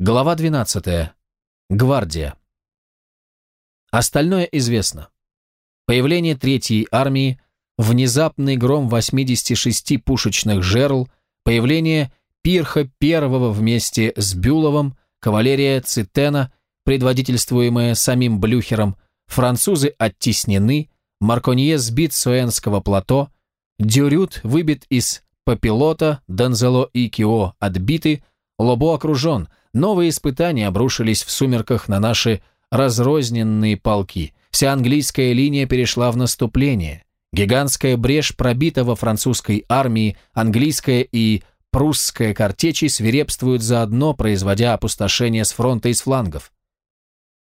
Глава 12. Гвардия. Остальное известно. Появление Третьей армии, внезапный гром 86 пушечных жерл, появление Пирха первого вместе с Бюловым, кавалерия Цитена, предводительствуемая самим Блюхером, французы оттеснены, Марконье сбит с Уэнского плато, Дюрют выбит из Папилота, Донзело и Кио отбиты, Лобо окружен, новые испытания обрушились в сумерках на наши разрозненные полки. Вся английская линия перешла в наступление. Гигантская брешь пробита во французской армии, английская и прусская картечи свирепствуют заодно, производя опустошение с фронта и с флангов.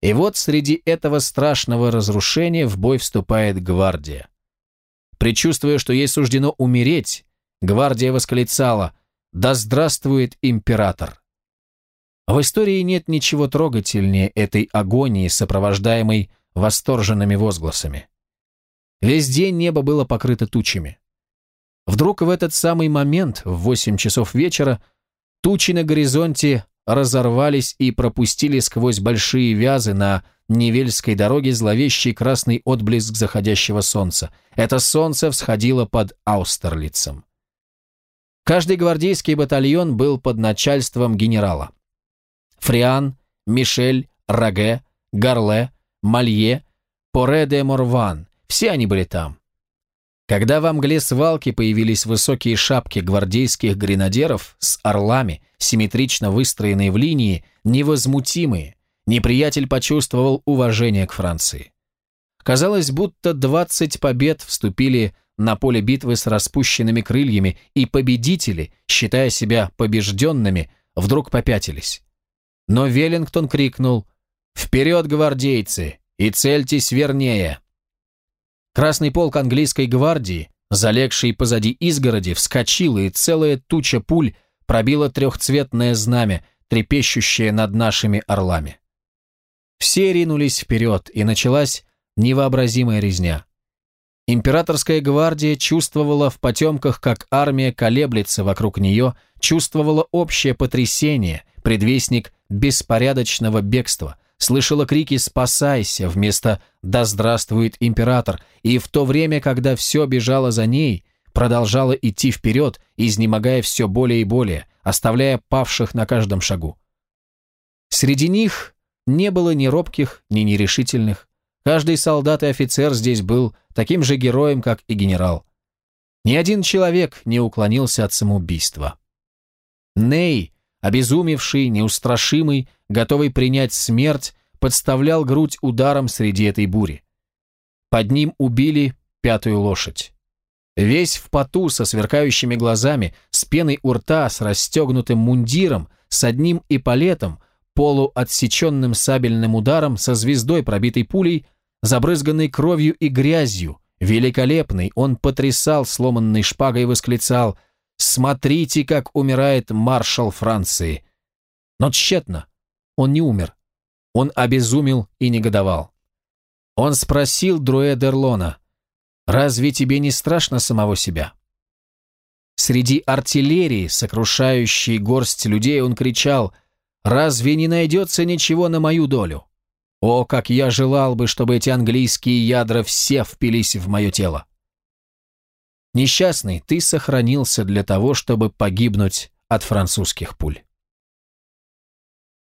И вот среди этого страшного разрушения в бой вступает гвардия. Причувствуя, что ей суждено умереть, гвардия восклицала «Да здравствует император!». В истории нет ничего трогательнее этой агонии, сопровождаемой восторженными возгласами. Весь день небо было покрыто тучами. Вдруг в этот самый момент, в 8 часов вечера, тучи на горизонте разорвались и пропустили сквозь большие вязы на Невельской дороге зловещий красный отблеск заходящего солнца. Это солнце всходило под Аустерлицем. Каждый гвардейский батальон был под начальством генерала. Фриан, Мишель, Раге, Гарле, Малье, Поре де Морван – все они были там. Когда в мгле свалки появились высокие шапки гвардейских гренадеров с орлами, симметрично выстроенные в линии, невозмутимые, неприятель почувствовал уважение к Франции. Казалось, будто 20 побед вступили на поле битвы с распущенными крыльями, и победители, считая себя побежденными, вдруг попятились. Но Веллингтон крикнул «Вперед, гвардейцы, и цельтесь вернее!» Красный полк английской гвардии, залегший позади изгороди, вскочил, и целая туча пуль пробила трехцветное знамя, трепещущее над нашими орлами. Все ринулись вперед, и началась невообразимая резня. Императорская гвардия чувствовала в потемках, как армия колеблется вокруг нее, чувствовала общее потрясение, предвестник беспорядочного бегства, слышала крики «Спасайся!» вместо «Да здравствует император!» и в то время, когда все бежало за ней, продолжала идти вперед, изнемогая все более и более, оставляя павших на каждом шагу. Среди них не было ни робких, ни нерешительных. Каждый солдат и офицер здесь был таким же героем, как и генерал. Ни один человек не уклонился от самоубийства. Ней, обезумевший, неустрашимый, готовый принять смерть, подставлял грудь ударом среди этой бури. Под ним убили пятую лошадь. Весь в поту, со сверкающими глазами, с пеной у рта, с расстегнутым мундиром, с одним эполетом, полуотсеченным сабельным ударом, со звездой, пробитой пулей, забрызганной кровью и грязью, великолепный, он потрясал сломанной шпагой и восклицал «Смотрите, как умирает маршал Франции!» Но тщетно. Он не умер. Он обезумел и негодовал. Он спросил Друэ Дерлона, «Разве тебе не страшно самого себя?» Среди артиллерии, сокрушающей горсть людей, он кричал, «Разве не найдется ничего на мою долю? О, как я желал бы, чтобы эти английские ядра все впились в мое тело!» Несчастный, ты сохранился для того, чтобы погибнуть от французских пуль.